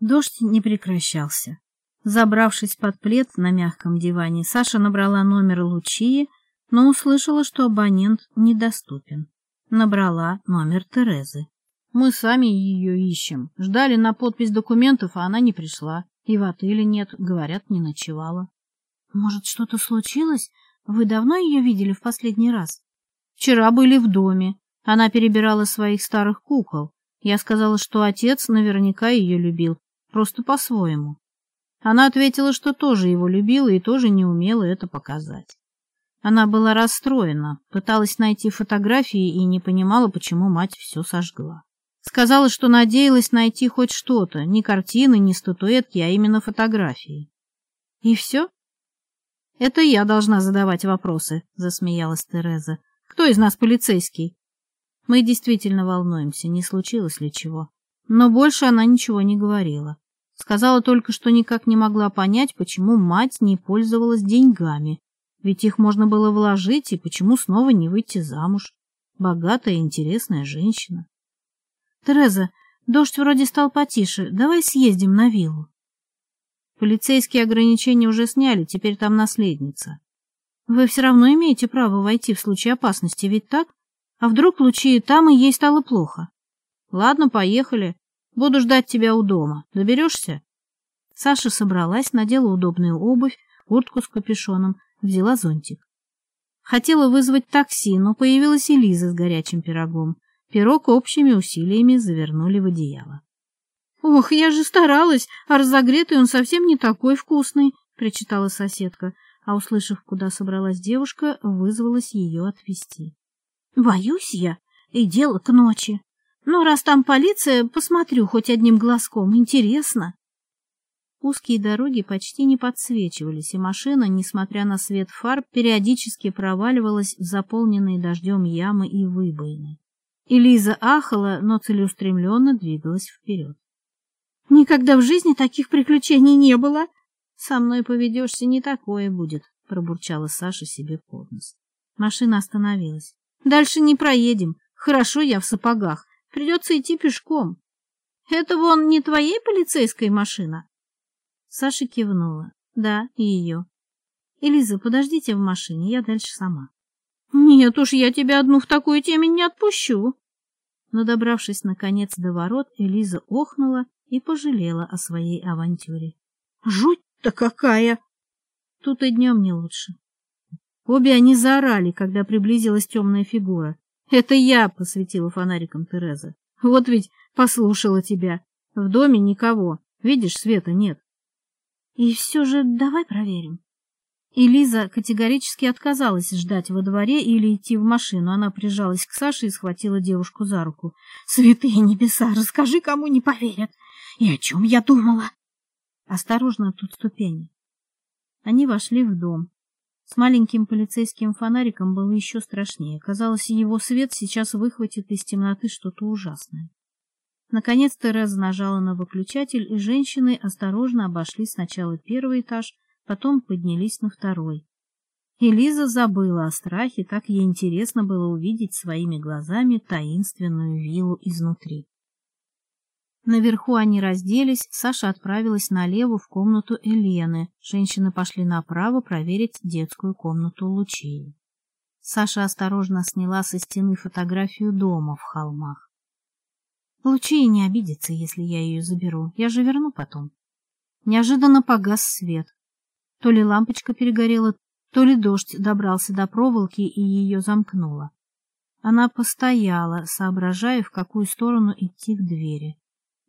Дождь не прекращался. Забравшись под плед на мягком диване, Саша набрала номер Лучии, но услышала, что абонент недоступен. Набрала номер Терезы. «Мы сами ее ищем. Ждали на подпись документов, а она не пришла. И в отеле нет, говорят, не ночевала». «Может, что-то случилось? Вы давно ее видели в последний раз?» «Вчера были в доме. Она перебирала своих старых кукол. Я сказала, что отец наверняка ее любил, просто по-своему. Она ответила, что тоже его любила и тоже не умела это показать. Она была расстроена, пыталась найти фотографии и не понимала, почему мать все сожгла. Сказала, что надеялась найти хоть что-то, не картины, не статуэтки, а именно фотографии. «И все?» «Это я должна задавать вопросы», — засмеялась Тереза. «Кто из нас полицейский?» Мы действительно волнуемся, не случилось ли чего. Но больше она ничего не говорила. Сказала только, что никак не могла понять, почему мать не пользовалась деньгами, ведь их можно было вложить, и почему снова не выйти замуж. Богатая и интересная женщина. «Тереза, дождь вроде стал потише, давай съездим на виллу». Полицейские ограничения уже сняли, теперь там наследница. Вы все равно имеете право войти в случае опасности, ведь так? А вдруг лучи и там, и ей стало плохо? Ладно, поехали. Буду ждать тебя у дома. Доберешься?» Саша собралась, надела удобную обувь, куртку с капюшоном, взяла зонтик. Хотела вызвать такси, но появилась Элиза с горячим пирогом. Пирог общими усилиями завернули в одеяло. «Ох, я же старалась, а разогретый он совсем не такой вкусный», — причитала соседка, а, услышав, куда собралась девушка, вызвалась ее отвезти. «Боюсь я, и дело к ночи», ну, раз там полиция, посмотрю хоть одним глазком, интересно. Узкие дороги почти не подсвечивались, и машина, несмотря на свет фар, периодически проваливалась в заполненные дождем ямы и выбоины. Элиза ахала, но целеустремленно двигалась вперед. — Никогда в жизни таких приключений не было! — Со мной поведешься, не такое будет, — пробурчала Саша себе под нос. Машина остановилась. — Дальше не проедем. Хорошо я в сапогах. Придется идти пешком. Это вон не твоей полицейской машина?» Саша кивнула. «Да, и ее». «Элиза, подождите в машине, я дальше сама». «Нет уж, я тебя одну в такую темень не отпущу». Но, добравшись наконец до ворот, Элиза охнула и пожалела о своей авантюре. «Жуть-то какая!» Тут и днем не лучше. Обе они заорали, когда приблизилась темная фигура. Это я посветила фонариком Тереза. Вот ведь послушала тебя. В доме никого. Видишь, света нет. И все же давай проверим. И Лиза категорически отказалась ждать во дворе или идти в машину. Она прижалась к Саше и схватила девушку за руку. «Святые небеса, расскажи, кому не поверят! И о чем я думала?» «Осторожно, тут ступени». Они вошли в дом. С маленьким полицейским фонариком было еще страшнее. Казалось, его свет сейчас выхватит из темноты что-то ужасное. Наконец Тереза нажала на выключатель, и женщины осторожно обошли сначала первый этаж, потом поднялись на второй. Элиза забыла о страхе, так ей интересно было увидеть своими глазами таинственную виллу изнутри. Наверху они разделись, Саша отправилась налево в комнату Елены. Женщины пошли направо проверить детскую комнату Лучии. Саша осторожно сняла со стены фотографию дома в холмах. Лучия не обидится, если я ее заберу. Я же верну потом. Неожиданно погас свет. То ли лампочка перегорела, то ли дождь добрался до проволоки и ее замкнуло. Она постояла, соображая, в какую сторону идти к двери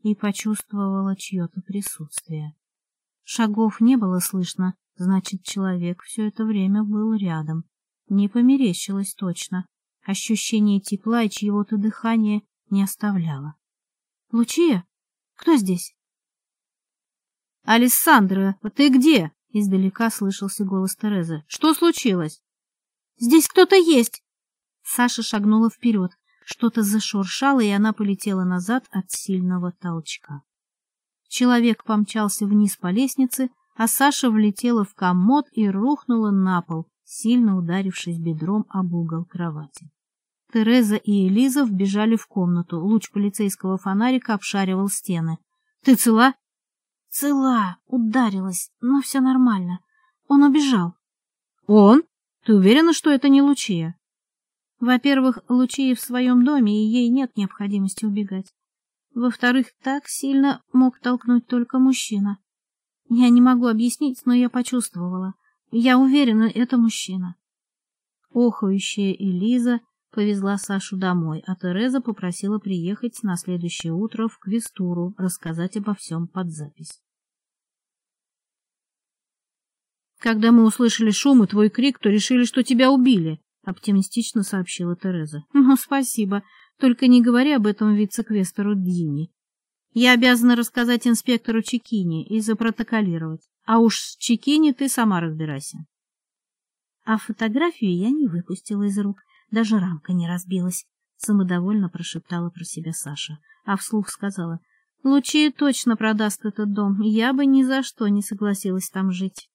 и почувствовала чье-то присутствие. Шагов не было слышно, значит, человек все это время был рядом. Не померещилось точно. Ощущение тепла и чьего-то дыхания не оставляло. — Лучия? Кто здесь? — Алессандра, ты где? — издалека слышался голос Терезы. — Что случилось? — Здесь кто-то есть! Саша шагнула вперед, что-то зашуршало, и она полетела назад от сильного толчка. Человек помчался вниз по лестнице, а Саша влетела в комод и рухнула на пол, сильно ударившись бедром об угол кровати. Тереза и Элиза вбежали в комнату. Луч полицейского фонарика обшаривал стены. — Ты цела? — Цела, ударилась, но все нормально. Он убежал. — Он? Ты уверена, что это не Лучия? Во-первых, Лучии в своем доме, и ей нет необходимости убегать. Во-вторых, так сильно мог толкнуть только мужчина. Я не могу объяснить, но я почувствовала. Я уверена, это мужчина. Охающая Элиза повезла Сашу домой, а Тереза попросила приехать на следующее утро в Квестуру, рассказать обо всем под запись. Когда мы услышали шум и твой крик, то решили, что тебя убили, оптимистично сообщила Тереза. Ну, спасибо. Только не говори об этом вице-квестору Дини. Я обязана рассказать инспектору Чекини и запротоколировать. А уж с Чекини ты сама разбирайся. А фотографию я не выпустила из рук, даже рамка не разбилась, самодовольно прошептала про себя Саша, а вслух сказала: "Лучи точно продаст этот дом. Я бы ни за что не согласилась там жить".